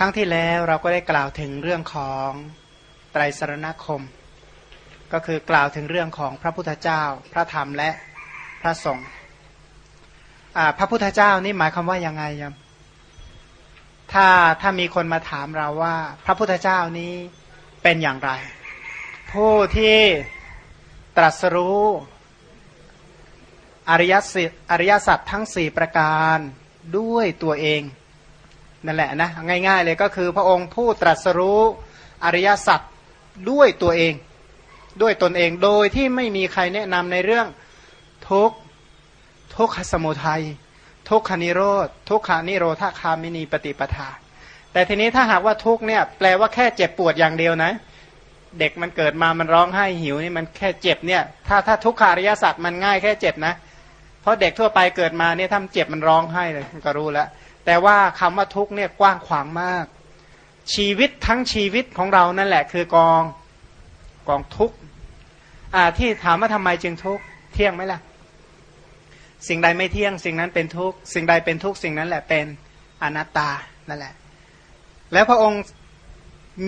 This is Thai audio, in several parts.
ครั้งที่แล้วเราก็ได้กล่าวถึงเรื่องของไตรสรณคม ก็คือกล่าวถึงเรื่องของพระพุทธเจ้า พระธรรมและพระสงฆ์พระพุทธเจ้านี่หมายความว่ายังไงยมถ้าถ้ามีคนมาถามเราว่า พระพุทธเจ้านี้เป็นอย่างไร ผู้ที่ตรัสรู้อริยสัจอริยสัจทั้งสี่ประการด้วยตัวเอง นั่นแหละนะง่าย ๆ เลยก็คือพระองค์ผู้ตรัสรู้อริยสัจด้วยตัวเอง ด้วยตนเองโดยที่ไม่มีใครแนะนำในเรื่องทุกทุกขสมุทัยทุกขานิโรธทุกขานิโรธาคามินีปฏิปทา แต่ทีนี้ถ้าหากว่าทุกเนี่ยแปลว่าแค่เจ็บปวดอย่างเดียวนะ เด็กมันเกิดมามันร้องไห้หิวนี่มันแค่เจ็บเนี่ย ถ้าถ้าทุกขาริยสัจมันง่ายแค่เจ็บนะ เพราะเด็กทั่วไปเกิดมาเนี่ยถ้าเจ็บมันร้องไห้เลยก็รู้แล้ว แต่ว่าคำว่าทุกเนี่ยกว้างขวางมาก ชีวิตทั้งชีวิตของเรานั่นแหละ คือกองกองทุกอ่าที่ถามว่าทำไมจึงทุกเที่ยงไหมล่ะ สิ่งใดไม่เที่ยง สิ่งนั้นเป็นทุกสิ่งใดเป็นทุกสิ่งนั้นแหละเป็นอนัตตานั่นแหละ แล้วพระองค์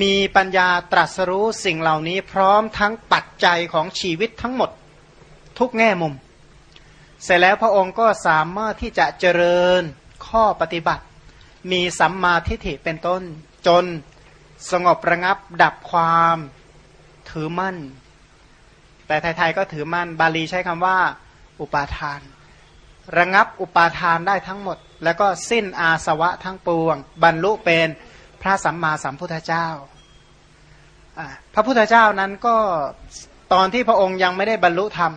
มีปัญญาตรัสรู้สิ่งเหล่านี้พร้อมทั้งปัจจัยของชีวิตทั้งหมดทุกแง่มุม เสร็จแล้วพระองค์ก็สามารถที่จะเจริญ ข้อปฏิบัติ มีสัมมาทิฏฐิเป็นต้น จนสงบระงับดับความถือมั่น แต่ไทยๆก็ถือมั่น บาลีใช้คำว่า อุปาทาน ระงับอุปาทานได้ทั้งหมด แล้วก็สิ้นอาสวะทั้งปวง บรรลุเป็นพระสัมมาสัมพุทธเจ้า พระพุทธเจ้านั้นก็ตอนที่พระองค์ยังไม่ได้บรรลุธรรม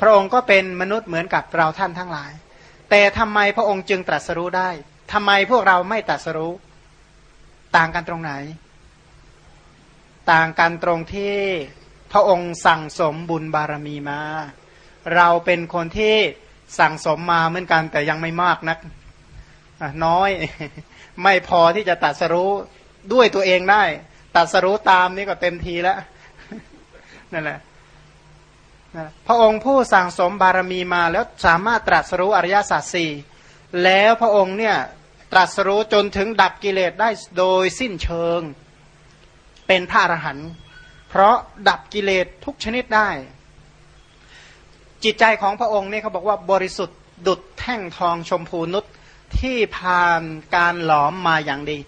พระองค์ก็เป็นมนุษย์เหมือนกับเราท่านทั้งหลาย แต่ทำไมพระองค์จึงตรัสรู้ได้ทำไมพวกเราไม่ตรัสรู้ ต่างกันตรงไหน ต่างกันตรงที่พระองค์สั่งสมบุญบารมีมา เราเป็นคนที่สั่งสมมาเหมือนกันแต่ยังไม่มากนักน้อย ไม่พอที่จะตัดสรู้ด้วยตัวเองได้ ตัดสรู้ตามนี่ก็เต็มทีแล้วนั่นแหละ พระองค์ผู้สั่งสมบารมีมาแล้วสามารถตรัสรู้อริยสัจสี่แล้วพระองค์เนี่ยตรัสรู้จนถึงดับกิเลสได้โดยสิ้นเชิง เป็นพระอรหันต์เพราะดับกิเลสทุกชนิดได้ จิตใจของพระองค์เนี่ยเขาบอกว่าบริสุทธิ์ดุดแท่งทองชมพูนุชที่ผ่านการหลอมมาอย่างดี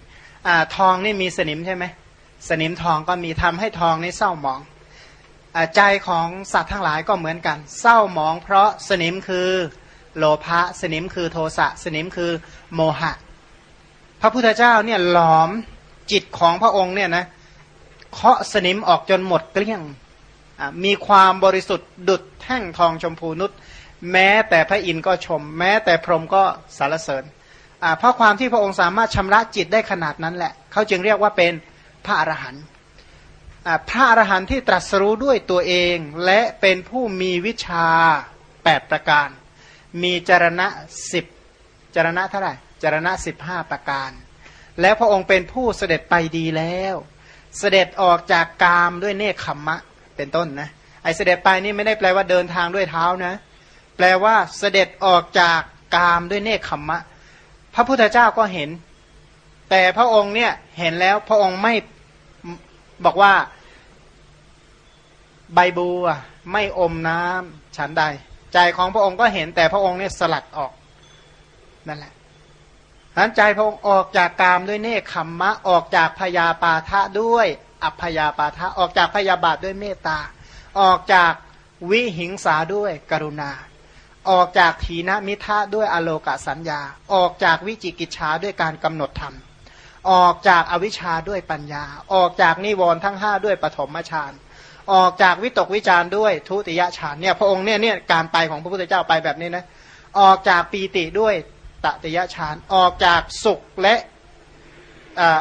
อทองนี่มีสนิมใช่ไหมสนิมทองก็มีทำให้ทองนี่เศร้าหมอง ใจของสัตว์ทั้งหลายก็เหมือนกัน เศร้าหมองเพราะสนิมคือโลภะสนิมคือโทสะสนิมคือโมหะ พระพุทธเจ้าเนี่ยหลอมจิตของพระองค์เนี่ยนะเคาะสนิมออกจนหมดเกลี้ยงมีความบริสุทธิ์ดุดแท่งทองชมพูนุชแม้แต่พระอินทร์ก็ชม แม้แต่พรหมก็สารเสริญเพราะความที่พระองค์สามารถชำระจิตได้ขนาดนั้นแหละเขาจึงเรียกว่าเป็นพระอรหันต์ พระอรหันต์ที่ตรัสรู้ด้วยตัวเอง และเป็นผู้มีวิชาแปดประการ มีจรณะสิบจรณะเท่าไหร่จรณะสิบห้าประการ แล้วพระองค์เป็นผู้เสด็จไปดีแล้ว เสด็จออกจากกามด้วยเนคขมมะเป็นต้นนะไอเสด็จไปนี่ไม่ได้แปลว่าเดินทางด้วยเท้านะ แปลว่าเสด็จออกจากกามด้วยเนคขมมะ พระพุทธเจ้าก็เห็น แต่พระองค์เนี่ยเห็นแล้วพระองค์ไม่ บอกว่า ใบบัวไม่อมน้ำฉันใด ใจของพระองค์ก็เห็นแต่พระองค์เนี่ยสลัดออกนั่นแหละนั้นใจพระองค์ออกจากกามด้วยเนคขมมะออกจากพยาปาทะด้วยอัพยาปาทะออกจากพยาบาทด้วยเมตตา ออกจากวิหิงสาด้วยกรุณา ออกจากทีนมิทะด้วยอโลกสัญญา ออกจากวิจิกิจชาด้วยการกำหนดธรรม ออกจากอวิชชาด้วยปัญญา ออกจากนิวรณ์ทั้งห้าด้วยปฐมฌานออกจากวิตกวิจารด้วยทุติยฌานเนี่ยพระองค์เนี่ยเนี่ยการไปของพระพุทธเจ้าไปแบบนี้นะออกจากปีติด้วยตติยฌานออกจากสุขและ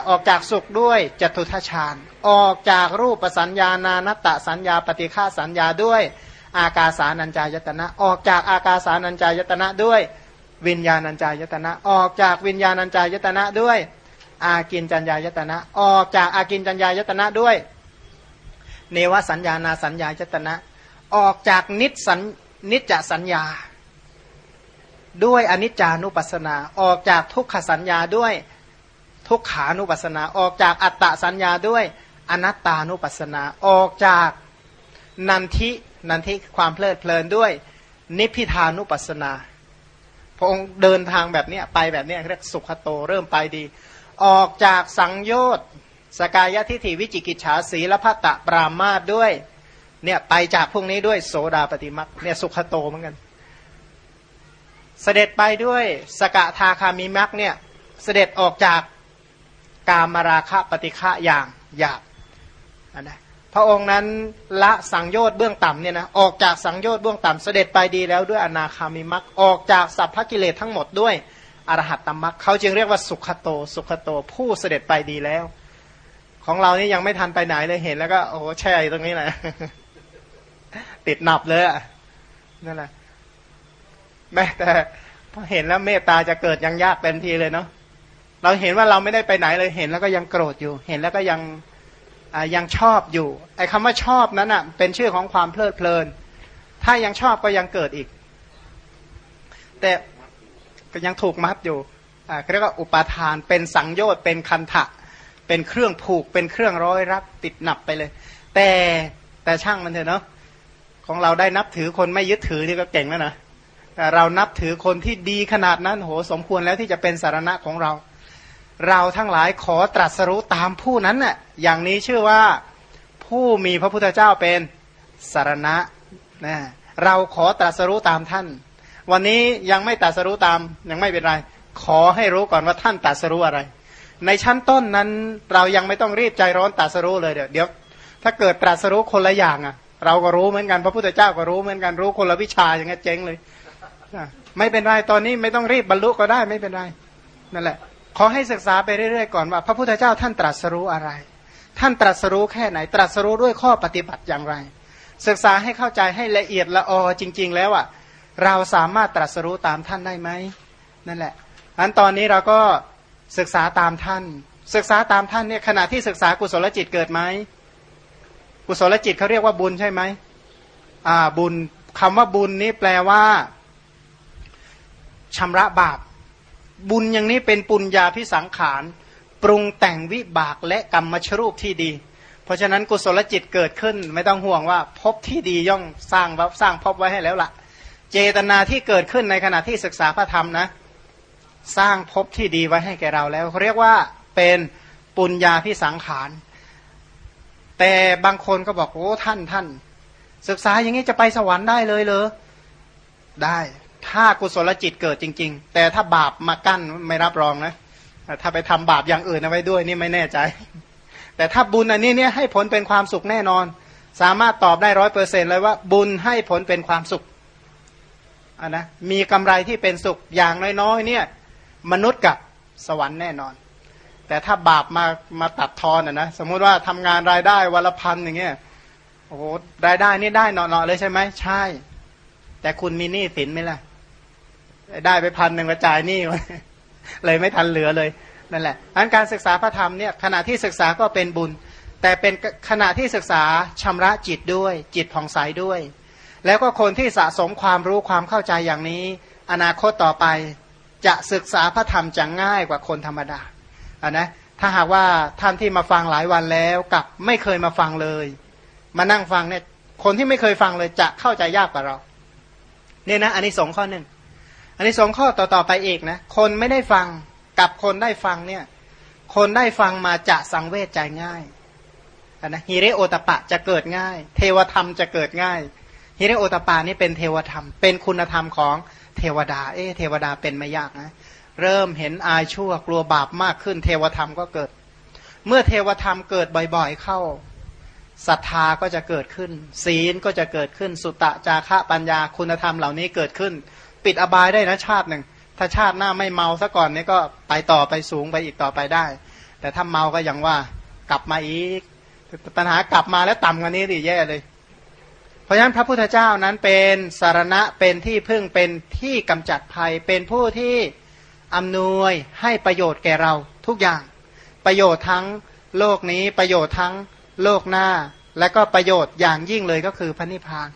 ออกจากสุขด้วยจตุทัชฌานออกจากรูปสัญญานานัตะสัญญาปฏิฆาสัญญาด้วยอากาสานัญจายตนะ ออกจากอากาสานัญจายตนะด้วย วิญญาณัญจายตนะ ออกจากวิญญาณัญจายตนะด้วย อากินจัญญายตนะ ออกจากอากินจัญญายตนะด้วย เนวสัญญานาสัญญายตนะ ออกจากนิจสัญนิจสัญญา ด้วยอนิจจานุปัสสนา ออกจากทุกขสัญญาด้วยทุกขานุปัสสนา ออกจากอัตตสัญญาด้วยอนัตตานุปัสสนา ออกจากนันทินันทิความเพลิดเพลินด้วย นิพิทานุปัสสนาพระองค์เดินทางแบบนี้ไปแบบนี้เรียกสุขโตเริ่มไปดี ออกจากสังโยชน์สกายทิฏฐิวิจิกิจฉาสีและพัตตปรามาด้วยเนี่ยไปจากพวกนี้ด้วยโสดาปฏิมักเนี่ยสุขโตเหมือนกัน เสด็จไปด้วยสกทาคามิมักเนี่ยเสด็จออกจากกามราคะปฏิฆะอย่างหยาบนะพระองค์นั้นละสังโยชน์เบื้องต่ำเนี่ยนะออกจากสังโยชน์เบื้องต่ำเสด็จไปดีแล้วด้วยอนาคามิมักออกจากสัพพกิเลสทั้งหมดด้วย อรหัตตมรักเขาจึงเรียกว่าสุขโต สุขโตผู้เสด็จไปดีแล้ว ของเรานี่ยังไม่ทันไปไหนเลยเห็น แล้วก็โอ้แช่ตรงนี้แหละติดหนับเลยนั่นแหละแม้แต่พอเห็นแล้วเมตตาจะเกิดยังยากเต็มทีเลยเนาะเราเห็นว่าเราไม่ได้ไปไหนเลยเห็น แล้วก็ยังโกรธอยู่ เห็นแล้วก็ยังยังชอบอยู่ ไอ้คำว่าชอบนั้นอะ เป็นชื่อของความเพลิดเพลิน ถ้ายังชอบก็ยังเกิดอีก แต่ ก็ยังถูกมัดอยู่อ่าเรียกว่าอุปาทานเป็นสังโยชน์เป็นคันทะเป็นเครื่องผูกเป็นเครื่องร้อยรัดติดหนับไปเลย แต่แต่ช่างมันเถอะเนาะของเราได้นับถือคนไม่ยึดถือนี่ก็เก่งแล้วนะเรานับถือคนที่ดีขนาดนั้นโหสมควรแล้วที่จะเป็นสารณะของเรา เราทั้งหลายขอตรัสรู้ตามผู้นั้นน่ะอย่างนี้ชื่อว่าผู้มีพระพุทธเจ้าเป็นสารณะนะเราขอตรัสรู้ตามท่าน วันนี้ยังไม่ตรัสรู้ตามยังไม่เป็นไร ขอให้รู้ก่อนว่าท่านตรัสรู้อะไร ในชั้นต้นนั้นเรายังไม่ต้องรีบใจร้อนตรัสรู้เลยเดี๋ยวเดี๋ยว ถ้าเกิดตรัสรู้คนละอย่างอะ เราก็รู้เหมือนกันพระพุทธเจ้าก็รู้เหมือนกันรู้คนละวิชาอย่างเงี้ยเจ๊งเลยไม่เป็นไรตอนนี้ไม่ต้องรีบบรรลุก็ได้ไม่เป็นไรนั่นแหละ ขอให้ศึกษาไปเรื่อยๆก่อนว่า พระพุทธเจ้าท่านตรัสรู้อะไร ท่านตรัสรู้แค่ไหน ตรัสรู้ด้วยข้อปฏิบัติอย่างไร ศึกษาให้เข้าใจให้ละเอียดละออจริง ๆ แล้วอะ เราสามารถตรัสรู้ตามท่านได้ไหมนั่นแหละอันตอนนี้เราก็ศึกษาตามท่าน ศึกษาตามท่านเนี่ยขณะที่ศึกษากุศลจิตเกิดไหมกุศลจิตเขาเรียกว่าบุญใช่ไหมอ่าบุญคำว่าบุญนี้แปลว่าชำระบาป บุญอย่างนี้เป็นปุญญาพิสังขารปรุงแต่งวิบากและกรรมชรูปที่ดี เพราะฉะนั้นกุศลจิตเกิดขึ้น ไม่ต้องห่วงว่า พบที่ดีย่องสร้างสร้างพบไว้ให้แล้วละ่ะ เจตนาที่เกิดขึ้นในขณะที่ศึกษาพระธรรมนะ สร้างภพที่ดีไว้ให้แก่เราแล้วเขาเรียกว่าเป็นปุญญาพิสังขาร แต่บางคนก็บอกโอ้ท่านท่าน ศึกษาอย่างนี้จะไปสวรรค์ได้เลยเลยได้ถ้ากุศลจิตเกิดจริง ๆ แต่ถ้าบาปมากั้นไม่รับรองนะ ถ้าไปทำบาปอย่างอื่นเอาไว้ด้วยนี่ไม่แน่ใจ แต่ถ้าบุญอันนี้เนี่ยให้ผลเป็นความสุขแน่นอน สามารถตอบได้ร้อยเปอร์เซ็นเลยว่าบุญให้ผลเป็นความสุข อะนะมีกำไรที่เป็นสุขอย่างน้อยๆเนี่ยมนุษย์กับสวรรค์แน่นอน แต่ถ้าบาปมามาตัดทอนอะนะสมมุติว่าทำงานรายได้วันละพันอย่างเงี้ยโอ้โหรายได้นี่ได้เนาะๆเลยใช่ไหมใช่ แต่คุณมีหนี้สินไหมล่ะได้ไปพันหนึ่งกระจายหนี้เลยไม่ทันเหลือเลยนั่นแหละอันการศึกษาพระธรรมเนี่ยขณะที่ศึกษาก็เป็นบุญ แต่เป็นขณะที่ศึกษาชำระจิตด้วย จิตผ่องใสด้วย แล้วก็คนที่สะสมความรู้ความเข้าใจอย่างนี้ อนาคตต่อไปจะศึกษาพระธรรมจะง่ายกว่าคนธรรมดาอ่านะถ้าหากว่าท่านที่มาฟังหลายวันแล้วกับไม่เคยมาฟังเลย มานั่งฟังเนี่ยคนที่ไม่เคยฟังเลยจะเข้าใจยากกว่าเราเนี่ยนะอันนี้สองข้อหนึ่งอันนี้สองข้อต่อต่อไปอีกนะคนไม่ได้ฟังกับคนได้ฟังเนี่ยคนได้ฟังมาจะสังเวชใจง่ายนะฮิเรโอตปะจะเกิดง่าย เทวธรรมจะเกิดง่าย ฮิเรโอตปะนี่เป็นเทวธรรม เป็นคุณธรรมของเทวดา เอ๊เทวดาเป็นไม่ยากนะ เริ่มเห็นอายชั่วกลัวบาปมากขึ้น เทวธรรมก็เกิด เมื่อเทวธรรมเกิดบ่อยๆเข้าศรัทธาก็จะเกิดขึ้น ศีลก็จะเกิดขึ้น สุตะจาระปัญญาคุณธรรมเหล่านี้เกิดขึ้น ปิดอบายได้นะชาติหนึ่ง ถ้าชาติหน้าไม่เมาซะก่อนนี่ก็ไปต่อไปสูงไปอีกต่อไปได้ แต่ถ้าเมาก็ยังว่ากลับมาอีกปัญหากลับมาแล้วต่ำกว่านี้ดิแย่เลย ราะฉะนั้นพระพุทธเจ้านั้นเป็นสารณะเป็นที่พึ่งเป็นที่กำจัดภัย เป็นผู้ที่อำนวยให้ประโยชน์แก่เราทุกอย่าง ประโยชน์ทั้งโลกนี้ประโยชน์ทั้งโลกหน้า และก็ประโยชน์อย่างยิ่งเลยก็คือพระนิพพาน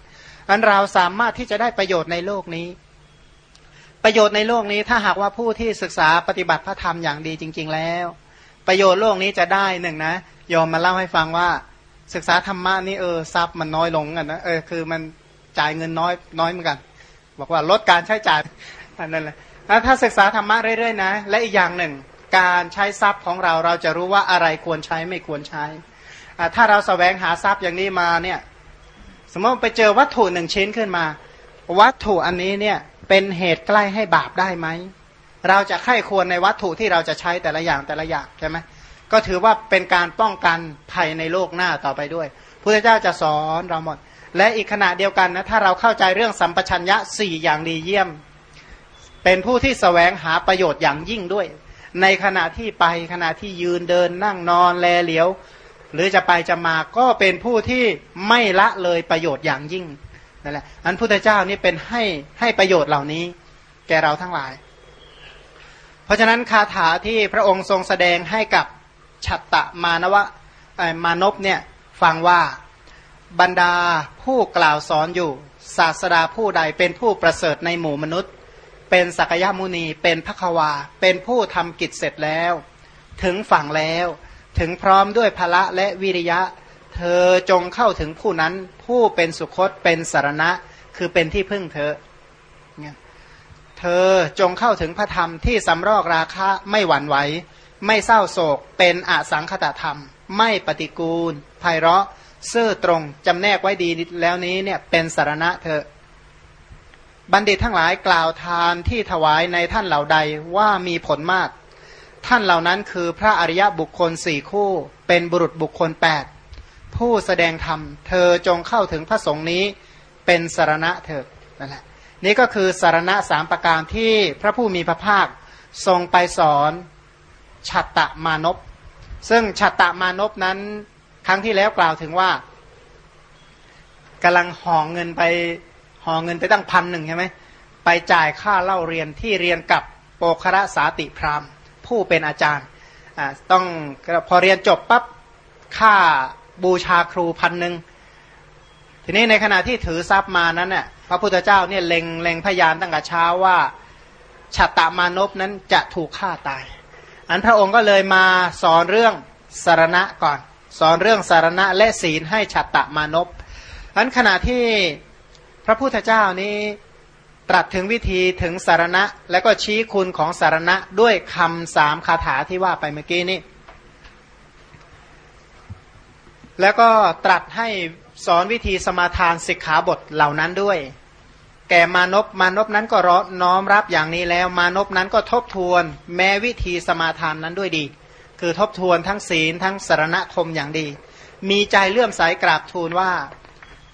อันเราสามารถที่จะได้ประโยชน์ในโลกนี้ ประโยชน์ในโลกนี้ถ้าหากว่าผู้ที่ศึกษาปฏิบัติพระธรรมอย่างดีจริง ๆแล้ว ประโยชน์โลกนี้จะได้หนึ่งนะยอมมาเล่าให้ฟังว่า ศึกษาธรรมะนี่เออทรัพย์มันน้อยลงกันนะเออคือมันจ่ายเงินน้อยน้อยเหมือนกัน บอกว่าลดการใช้จ่ายอันนั้นแหละแล้วถ้าศึกษาธรรมะเรื่อยๆนะ และอีกอย่างหนึ่ง การใช้ทรัพย์ของเราเราจะรู้ว่าอะไรควรใช้ไม่ควรใช้ ถ้าเราสแสวงหาทรัพย์อย่างนี้มาเนี่ยสมมติไปเจอวัตถุหนึ่งชิ้นขึ้นมา วัตถุอันนี้เนี่ยเป็นเหตุใกล้ให้บาปได้ไหมเราจะไข้ควรในวัตถุที่เราจะใช้แต่ละอย่างแต่ละอย่างใช่ไหม ก็ถือว่าเป็นการป้องกันภัยในโลกหน้าต่อไปด้วยพุทธเจ้าจะสอนเราหมด และอีกขณะเดียวกันนะถ้าเราเข้าใจเรื่องสัมปชัญญะสี่อย่างดีเยี่ยม เป็นผู้ที่สแสวงหาประโยชน์อย่างยิ่งด้วย ในขณะที่ไปขณะที่ยืนเดินนั่งนอนแลเหลียว หรือจะไปจะมาก็เป็นผู้ที่ไม่ละเลยประโยชน์อย่างยิ่งนั่นแหละอันพุทธเจ้านี่เป็นให้ให้ประโยชน์เหล่านี้ แก่เราทั้งหลาย เพราะฉะนั้นคาถาที่พระองค์ทรงแสดงให้กับ ฉัตตะมานวะมานพเนี่ยฟังว่าบรรดาผู้กล่าวสอนอยู่ ศาสดาผู้ใดเป็นผู้ประเสริฐในหมู่มนุษย์ เป็นสักยมุนีเป็นพระควา เป็นผู้ทำกิจเสร็จแล้ว ถึงฝั่งแล้ว ถึงพร้อมด้วยพละและวิริยะ เธอจงเข้าถึงผู้นั้นผู้เป็นสุคตเป็นสารณะ คือเป็นที่พึ่งเธอเธอจงเข้าถึงพระธรรมที่สำรอกราคะไม่หวั่นไหว ไม่เศร้าโศก เป็นอสังคตธรรม ไม่ปฏิกูลไพเราะซื่อตรงจำแนกไว้ดีแล้วนี้เนี่ยเป็นสารณะเถอะ บัณฑิตทั้งหลายกล่าวทานที่ถวายในท่านเหล่าใดว่ามีผลมาก ท่านเหล่านั้นคือพระอริยบุคคลสี่คู่ เป็นบุรุษบุคคลแปดผู้แสดงธรรม เธอจงเข้าถึงพระสงฆ์นี้เป็นสารณะเถอะนั่นแหละนี่ก็คือสารณะสามประการที่พระผู้มีพระภาคทรงไปสอน ชัตตมานพซึ่งชัตตมานพนั้นครั้งที่แล้วกล่าวถึงว่ากำลังห่อเงินไปห่อเงินไปตั้งพันหนึ่งใช่ไหมไปจ่ายค่าเล่าเรียนที่เรียนกับโปคระสาติพรามผู้เป็นอาจารย์ต้องพอเรียนจบปั๊บค่าบูชาครูพันหนึ่งทีนี้ในขณะที่ถือทรัพย์มานั้นเนี่ยพระพุทธเจ้าเนี่ยเล็งเล็งพยานตั้งแต่เช้าว่าชัตตมานพนั้นจะถูกฆ่าตาย อันพระองค์ก็เลยมาสอนเรื่องสารณะก่อน สอนเรื่องสารณะและศีลให้ฉัตตมานพอันขณะที่พระพุทธเจ้านี้ตรัสถึงวิธีถึงสารณะ และก็ชี้คุณของสารณะด้วยคำสามคาถาที่ว่าไปเมื่อกี้นี้ แล้วก็ตรัสให้สอนวิธีสมาทานสิกขาบทเหล่านั้นด้วย แก่มานพมานพนั้นก็ร้อน้อมรับอย่างนี้แล้ว มานพนั้นก็ทบทวน แม้วิธีสมาทานนั้นด้วยดี คือทบทวนทั้งศีลทั้งสารณคมอย่างดี มีใจเลื่อมใสกราบทูลว่า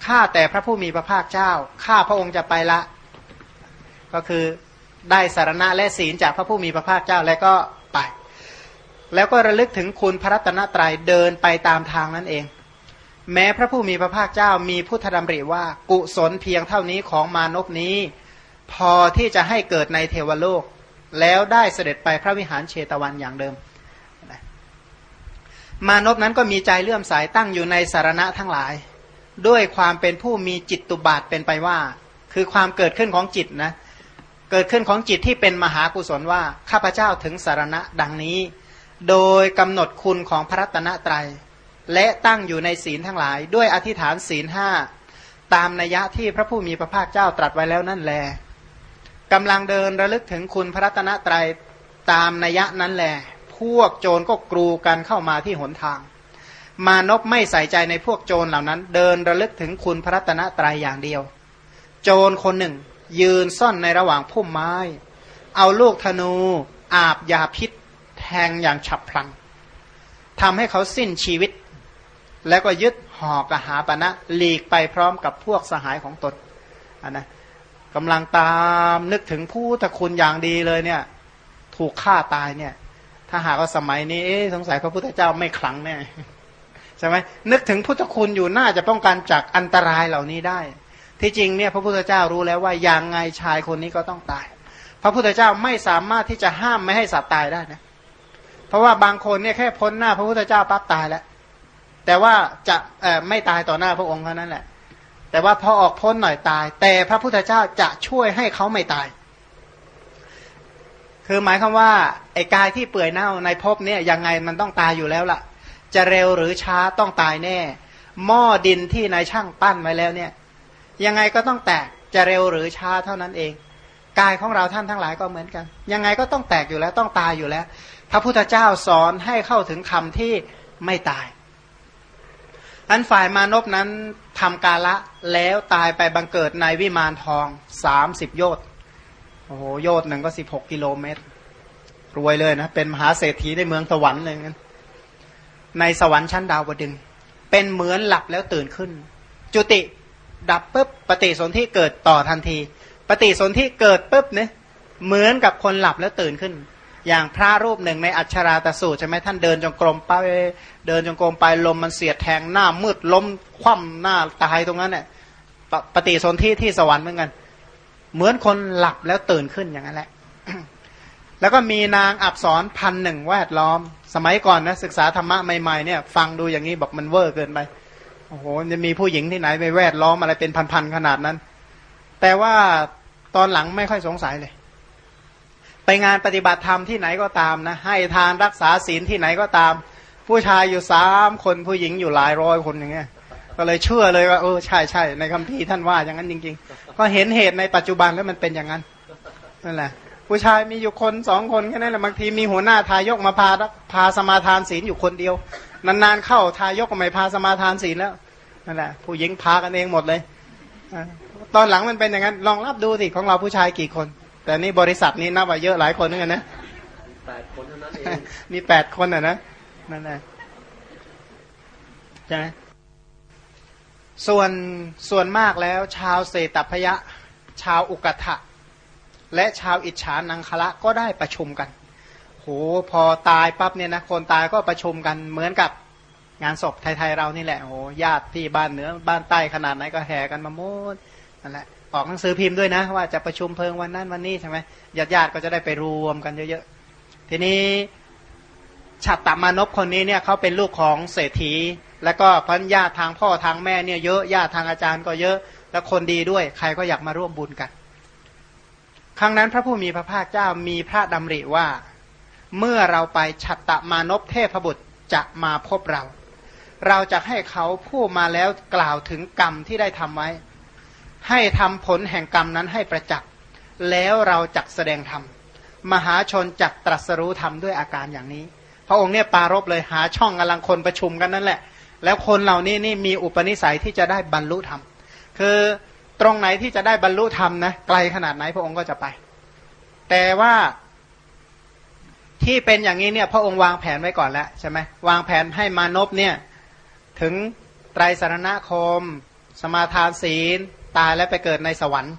ข้าแต่พระผู้มีพระภาคเจ้าข้าพระองค์จะไปละ ก็คือได้สารณะและศีลจากพระผู้มีพระภาคเจ้าแล้วก็ไป แล้วก็ระลึกถึงคุณพระรัตนตรัยเดินไปตามทางนั้นเอง แม้พระผู้มีพระภาคเจ้ามีพุทธดำริว่ากุศลเพียงเท่านี้ของมานพนี้ พอที่จะให้เกิดในเทวโลก แล้วได้เสด็จไปพระวิหารเชตวันอย่างเดิม มานพนั้นก็มีใจเลื่อมสายตั้งอยู่ในสารณะทั้งหลาย ด้วยความเป็นผู้มีจิตตุบาทเป็นไปว่า คือความเกิดขึ้นของจิตนะเกิดขึ้นของจิตที่เป็นมหากุศลว่าข้าพเจ้าถึงสารณะดังนี้ โดยกำหนดคุณของพระรัตนตรยัย และตั้งอยู่ในศีลทั้งหลาย ด้วยอธิษฐานศีลห้าตามนัยยะที่พระผู้มีพระภาคเจ้าตรัสไว้แล้วนั่นแลกำลังเดินระลึกถึงคุณพระรัตนตรัยตามนัยยะนั้นแล พวกโจรก็กรูกันเข้ามาที่หนทาง มานพไม่ใส่ใจในพวกโจรเหล่านั้น เดินระลึกถึงคุณพระรัตนตรัยอย่างเดียว โจรคนหนึ่ง ยืนซ่อนในระหว่างพุ่มไม้ เอาลูกธนูอาบยาพิษ แทงอย่างฉับพลันทำให้เขาสิ้นชีวิต แล้วก็ยึดหอกหาปณะหลีกไปพร้อมกับพวกสหายของตนนนะกำลังตามนึกถึงผู้ตะคุณอย่างดีเลยเนี่ย ถูกฆ่าตายเนี่ย ถ้าหากว่าสมัยนี้เอ๊สงสัยพระพุทธเจ้าไม่ขลังแน่ใช่ไหมนึกถึงพุทธคุณอยู่น่าจะป้องกันจากอันตรายเหล่านี้ได้ ที่จริงเนี่ยพระพุทธเจ้ารู้แล้วว่าอย่างไงชายคนนี้ก็ต้องตาย พระพุทธเจ้าไม่สามารถที่จะห้ามไม่ให้สัตว์ตายได้นะเพราะว่าบางคนเนี่ยแค่พ้นหน้าพระพุทธเจ้าปั๊บตายแล้ว แต่ว่าจะไม่ตายต่อหน้าพระองค์เท่านั้นแหละ แต่ว่าพอออกพ้นหน่อยตาย แต่พระพุทธเจ้าจะช่วยให้เขาไม่ตาย คือหมายความว่าไอ้กายที่เปื่อยเน่าในภพเนี่ยยังไงมันต้องตายอยู่แล้วล่ะ จะเร็วหรือช้าต้องตายแน่ หม้อดินที่นายช่างปั้นไว้แล้วเนี่ย ยังไงก็ต้องแตกจะเร็วหรือช้าเท่านั้นเอง กายของเราท่านทั้งหลายก็เหมือนกัน ยังไงก็ต้องแตกอยู่แล้วต้องตายอยู่แล้ว พระพุทธเจ้าสอนให้เข้าถึงคำที่ไม่ตาย อันฝ่ายมานพนั้นทำกาละแล้วตายไปบังเกิดในวิมานทองสามสิบโยชน์โอ้โหโยชน์หนึ่งก็สิบหกกิโลเมตร รวยเลยนะ เป็นมหาเศรษฐีในเมืองสวรรค์เลยงั้นในสวรรค์ชั้นดาวดึง เป็นเหมือนหลับแล้วตื่นขึ้น จุติดับปุ๊บปฏิสนธิเกิดต่อทันที ปฏิสนธิเกิดปุ๊บเนี่ยเหมือนกับคนหลับแล้วตื่นขึ้น อย่างพระรูปหนึ่งในอัชราตสูตรใช่ไหมท่านเดินจงกรมไปเดินจงกรมไปลมมันเสียดแทงหน้ามืดล้มคว่ำหน้าตายตรงนั้นเนี่ยปฏิสนธิที่สวรรค์เหมือนกัน เหมือนคนหลับแล้วตื่นขึ้นอย่างนั้นแหละ แล้วก็มีนางอับสรพันหนึ่งแวดล้อม สมัยก่อนนะศึกษาธรรมะใหม่ๆเนี่ย ฟังดูอย่างนี้บอกมันเวอร์เกินไปโอ้โหจะมีผู้หญิงที่ไหนไปแวดล้อมอะไรเป็นพันๆขนาดนั้น แต่ว่าตอนหลังไม่ค่อยสงสัยเลย ไปงานปฏิบัติธรรมที่ไหนก็ตามนะให้ทานรักษาศีลที่ไหนก็ตาม ผู้ชายอยู่สามคนผู้หญิงอยู่หลายร้อยคนอย่างเงี้ยก็เลยเชื่อเลยว่าเออใช่ใช่ในคำพีท่านว่าอย่างนั้นจริง ๆ ก็เห็นเหตุในปัจจุบันแล้วมันเป็นอย่างนั้นนั่นแหละผู้ชายมีอยู่คนสองคนแค่นั้นแหละบางทีมีหัวหน้าทายกมาพาพาสมาทานศีลอยู่คนเดียวนานๆเข้าทายกก็ไม่พาสมาทานศีลแล้วนั่นแหละผู้หญิงพากันเองหมดเลยตอนหลังมันเป็นอย่างนั้นลองรับดูสิของเราผู้ชายกี่คน แต่นี่บริษัทนี้นับว่าเยอะหลายคนเหมือนกันนะแปดคนเท่านั้นเองมีแปดคนอะนะนั่นแหละใช่ไหมส่วนส่วนมากแล้ว ชาวเศตพยะ ชาวอุกทะและชาวอิจฉานังคละก็ได้ประชุมกันโหพอตายปั๊บเนี่ยนะคนตายก็ประชุมกันเหมือนกับงานศพไทยๆเรานี่แหละโหญาติที่บ้านเหนือบ้านใต้ขนาดไหนก็แห่กันมาหมดนั่นแหละ ออกหนังสือพิมพ์ด้วยนะ ว่าจะประชุมเพลิงวันนั้นวันนี้ใช่ไหมญาติญาติก็จะได้ไปรวมกันเยอะๆ ทีนี้ฉัตตมานพคนนี้เนี่ยเขาเป็นลูกของเศรษฐี แล้วก็พันญาติทางพ่อทางแม่เนี่ยเยอะญาติทางอาจารย์ก็เยอะ แล้วคนดีด้วย ใครก็อยากมาร่วมบุญกัน ครั้งนั้นพระผู้มีพระภาคเจ้ามีพระดำริว่า เมื่อเราไปฉัตตมานพเทพบุตรจะมาพบเรา เราจะให้เขาผู้มาแล้วกล่าวถึงกรรมที่ได้ทำไว้ ให้ทำผลแห่งกรรมนั้นให้ประจักษ์แล้วเราจักแสดงธรรมมหาชนจักตรัสรู้ธรรมด้วยอาการอย่างนี้ พระองค์เนี่ยปารบเลยหาช่องกำลังคนประชุมกันนั่นแหละ แล้วคนเหล่านี้นี่มีอุปนิสัยที่จะได้บรรลุธรรมคือตรงไหนที่จะได้บรรลุธรรมนะไกลขนาดไหนพระองค์ก็จะไป แต่ว่าที่เป็นอย่างนี้เนี่ยพระองค์วางแผนไว้ก่อนแล้วใช่ไหมวางแผนให้มานพเนี่ยถึงไตรสารณคม สมาทานศีล ตายแล้วไปเกิดในสวรรค์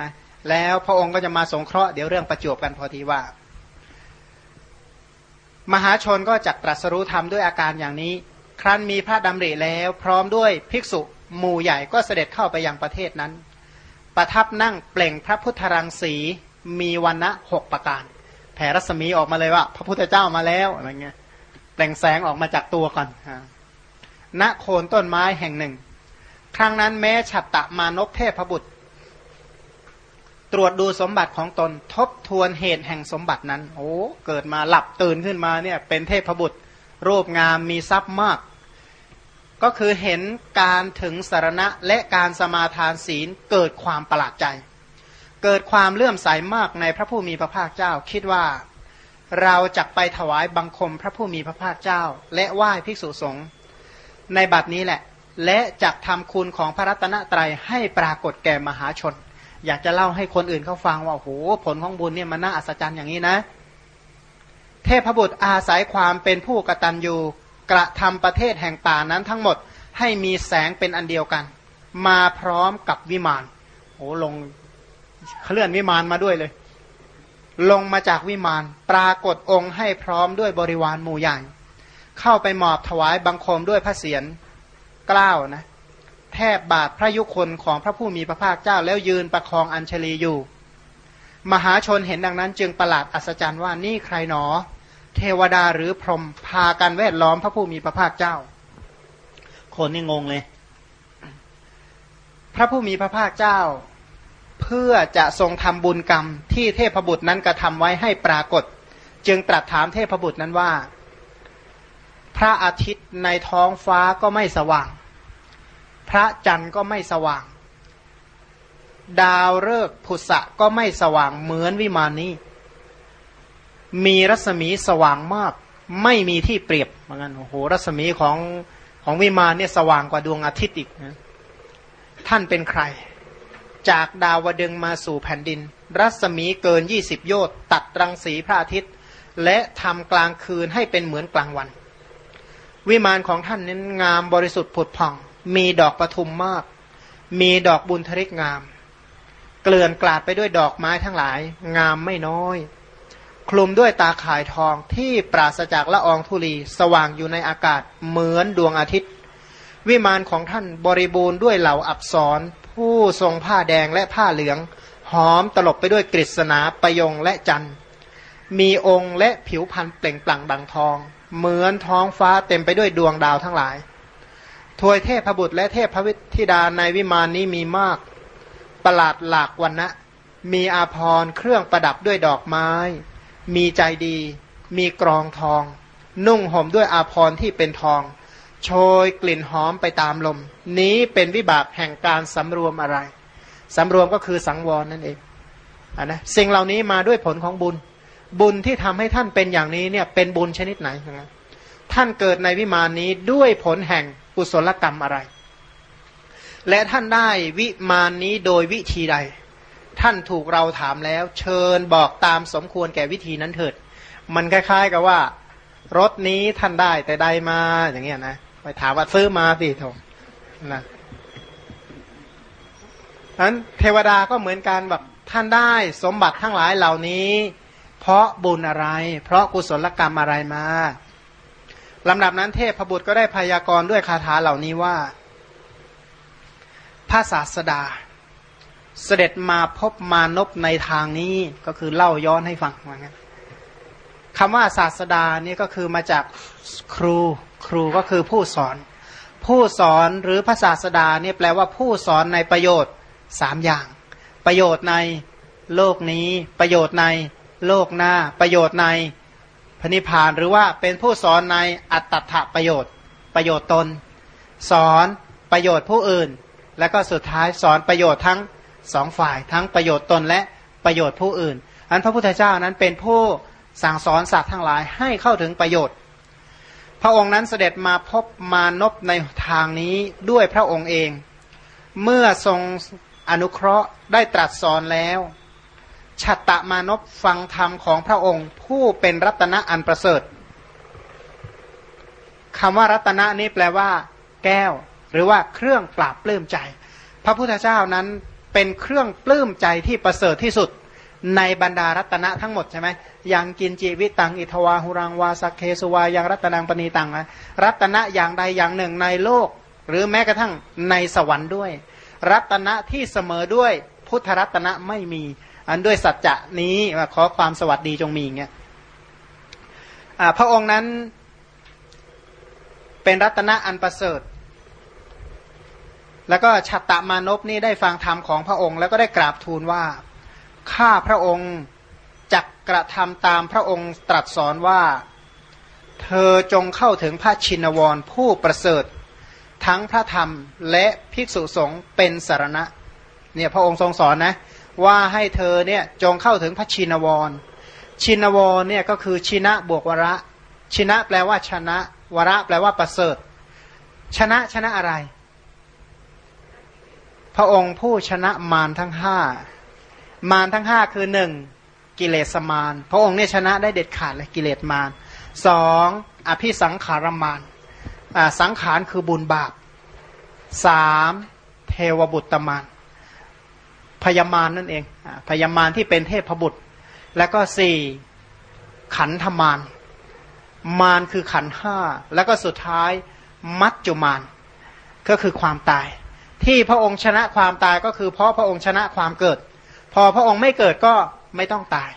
นะแล้วพระองค์ก็จะมาสงเคราะห์เดี๋ยวเรื่องประจวบกันพอดีว่า มหาชนก็จักตรัสรู้ธรรมด้วยอาการอย่างนี้ ครั้นมีพระดำริแล้ว พร้อมด้วยภิกษุหมู่ใหญ่ก็เสด็จเข้าไปยังประเทศนั้น ประทับนั่งเปล่งพระพุทธรังสีมีวันณะหกประการ แผ่รัศมีออกมาเลยว่า พระพุทธเจ้ามาแล้วอะไรเงี้ยเปล่งแสงออกมาจากตัวก่อนณโคนต้นไม้แห่งหนึ่ง ครั้งนั้นแม้ฉัตตะมานพเทพบุตร ตรวจดูสมบัติของตนทบทวนเหตุแห่งสมบัตินั้น โอ้เกิดมาหลับตื่นขึ้นมาเนี่ยเป็นเทพบุตร รูปงามมีทรัพย์มาก ก็คือเห็นการถึงสารณะและการสมาทานศีลเกิดความประหลาดใจ เกิดความเลื่อมใสมากในพระผู้มีพระภาคเจ้าคิดว่าเราจะไปถวายบังคมพระผู้มีพระภาคเจ้า และไหว้ภิกษุสงฆ์ในบัดนี้แหละ และจะทำคุณของพระรัตนตรัยให้ปรากฏแก่มหาชน อยากจะเล่าให้คนอื่นเขาฟังว่าโอ้โหผลของบุญเนี่ยมันน่าอัศจรรย์อย่างนี้นะ เทพบุตรอาศัยความเป็นผู้กตัญญูกระทำประเทศแห่งป่านั้นทั้งหมดให้มีแสงเป็นอันเดียวกัน มาพร้อมกับวิมานโอ้ลงเคลื่อนวิมานมาด้วยเลย ลงมาจากวิมาน ปรากฏองค์ให้พร้อมด้วยบริวารหมู่ใหญ่เข้าไปหมอบถวายบังคมด้วยพระเศียร กล้าวนะแทบบาทพระยุคนของพระผู้มีพระภาคเจ้าแล้วยืนประคองอัญชลีอยู่ มหาชนเห็นดังนั้น จึงประหลาดอัศจรรย์ว่านี่ใครหนอ เทวดาหรือพรหมพากันแวดล้อมพระผู้มีพระภาคเจ้า คนนี่งงเลย พระผู้มีพระภาคเจ้า เพื่อจะทรงทำบุญกรรมที่เทพบุตรนั้นกระทำไว้ให้ปรากฏ จึงตรัสถามเทพบุตรนั้นว่า พระอาทิตย์ในท้องฟ้าก็ไม่สว่าง พระจันทร์ก็ไม่สว่าง ดาวฤกษ์พุษะก็ไม่สว่างเหมือนวิมานนี้ มีรัศมีสว่างมาก ไม่มีที่เปรียบเหมือนกันโอ้โหรัศมีของของวิมานเนี่ยสว่างกว่าดวงอาทิตย์อีกนะท่านเป็นใคร จากดาวดึงมาสู่แผ่นดิน รัศมีเกินยี่สิบโยชน์ตัดรังสีพระอาทิตย์ และทำกลางคืนให้เป็นเหมือนกลางวัน วิมานของท่านนั้นงามบริสุทธิ์ผุดผ่อง มีดอกประทุมมาก มีดอกบุญทริกงาม เกลื่อนกลาดไปด้วยดอกไม้ทั้งหลาย งามไม่น้อย คลุมด้วยตาข่ายทองที่ปราศจากละอองธุลีสว่างอยู่ในอากาศเหมือนดวงอาทิตย์ วิมานของท่านบริบูรณ์ด้วยเหล่าอับสรผู้ทรงผ้าแดงและผ้าเหลือง หอมตลบไปด้วยกฤษณาประยงและจันทร์มีองค์และผิวพรรณเปล่งปลั่งดังทอง เหมือนท้องฟ้าเต็มไปด้วยดวงดาวทั้งหลาย ทวยเทพบุตรและเทพพวิธิดาในวิมานนี้มีมาก ประหลาดหลากวันนะมีอาภรเครื่องประดับด้วยดอกไม้ มีใจดี มีกรองทอง นุ่งห่มด้วยอาภรที่เป็นทอง โชยกลิ่นหอมไปตามลม นี้เป็นวิบากแห่งการสำรวมอะไรสำรวมก็คือสังวรนั่นเองอนนะสิ่งเหล่านี้มาด้วยผลของบุญ บุญที่ทำให้ท่านเป็นอย่างนี้เนี่ยเป็นบุญชนิดไหนนะท่านเกิดในวิมานนี้ด้วยผลแห่ง กุศลกรรมอะไร และท่านได้วิมานนี้โดยวิธีใด ท่านถูกเราถามแล้ว เชิญบอกตามสมควรแก่วิธีนั้นเถิด มันคล้าย ๆ กับว่า รถนี้ท่านได้แต่ใดมาอย่างเงี้ยนะไปถามว่าซื้อมาสิโถนะนั้นเทวดาก็เหมือนกันแบบท่านได้สมบัติทั้งหลายเหล่านี้ เพราะบุญอะไร เพราะกุศลกรรมอะไรมา ลำดับนั้นเทพพบุตรก็ได้พยากรณ์ด้วยคาถาเหล่านี้ว่าพระศาสดา เสด็จมาพบมานพในทางนี้ก็คือเล่าย้อนให้ฟังว่างั้นคำว่าศาสดานี่ก็คือมาจากครูครูก็คือผู้สอน ผู้สอนหรือพระศาสดาเนี่ยแปลว่าผู้สอนในประโยชน์สามอย่าง ประโยชน์ในโลกนี้ ประโยชน์ในโลกหน้า ประโยชน์ใน พระนิพพานหรือว่าเป็นผู้สอนในอัตตะประโยชน์ ประโยชน์ตน สอนประโยชน์ผู้อื่น และก็สุดท้ายสอนประโยชน์ทั้งสองฝ่าย ทั้งประโยชน์ตนและประโยชน์ผู้อื่น อันพระพุทธเจ้านั้นเป็นผู้สั่งสอนสัตว์ทั้งหลายให้เข้าถึงประโยชน์ พระองค์นั้นเสด็จมาพบมานพในทางนี้ด้วยพระองค์เอง เมื่อทรงอนุเคราะห์ได้ตรัสสอนแล้ว ชัตตมานพฟังธรรมของพระองค์ ผู้เป็นรัตนะอันประเสริฐคำว่ารัตนะนี้แปลว่า แก้ว หรือว่าเครื่องปราบปลื้มใจ พระพุทธเจ้านั้นเป็นเครื่องปลื้มใจที่ประเสริฐที่สุดในบรรดารัตนะทั้งหมดใช่ไหมยังกินจีวิตัง อิทวาหุรังวาสักเคสุวายังรัตนังปณีตังรัตนะอย่างใดอย่างหนึ่งในโลก หรือแม้กระทั่งในสวรรค์ด้วย รัตนะที่เสมอด้วยพุทธรัตนะไม่มี อันด้วยสัจจะนี้ขอความสวัสดีจงมีเงี้ยพระองค์นั้นเป็นรัตนะอันประเสริฐ แล้วก็ชัตตมานพนี่ได้ฟังธรรมของพระองค์ แล้วก็ได้กราบทูลว่าข้าพระองค์จักกระทำตามพระองค์ตรัสสอนว่า เธอจงเข้าถึงพระชินวรผู้ประเสริฐ ทั้งพระธรรมและภิกษุสงฆ์เป็นสารณะ เนี่ยพระองค์ทรงสอนนะ ว่าให้เธอเนี่ยจงเข้าถึงพระชินวร ชินวรเนี่ยก็คือชินะบวกวระ ชินะแปลว่าชนะ วระแปลว่าประเสริฐ ชนะชนะอะไร พระองค์ผู้ชนะมารทั้งห้ามารทั้งห้าคือหนึ่งกิเลสมาร พระองค์เนี่ยชนะได้เด็ดขาดเลยกิเลสมารสองอภิสังขารมารสังขารคือบุญบาปสามเทวบุตรมาร พยามารนั่นเองพยามารที่เป็นเทพบุตร แล้วก็สี่ขันธมารมารคือขันห้าแล้วก็สุดท้ายมัจจุมารก็คือความตาย ที่พระองค์ชนะความตายก็คือเพราะพระองค์ชนะความเกิด พอพระองค์ไม่เกิดก็ไม่ต้องตาย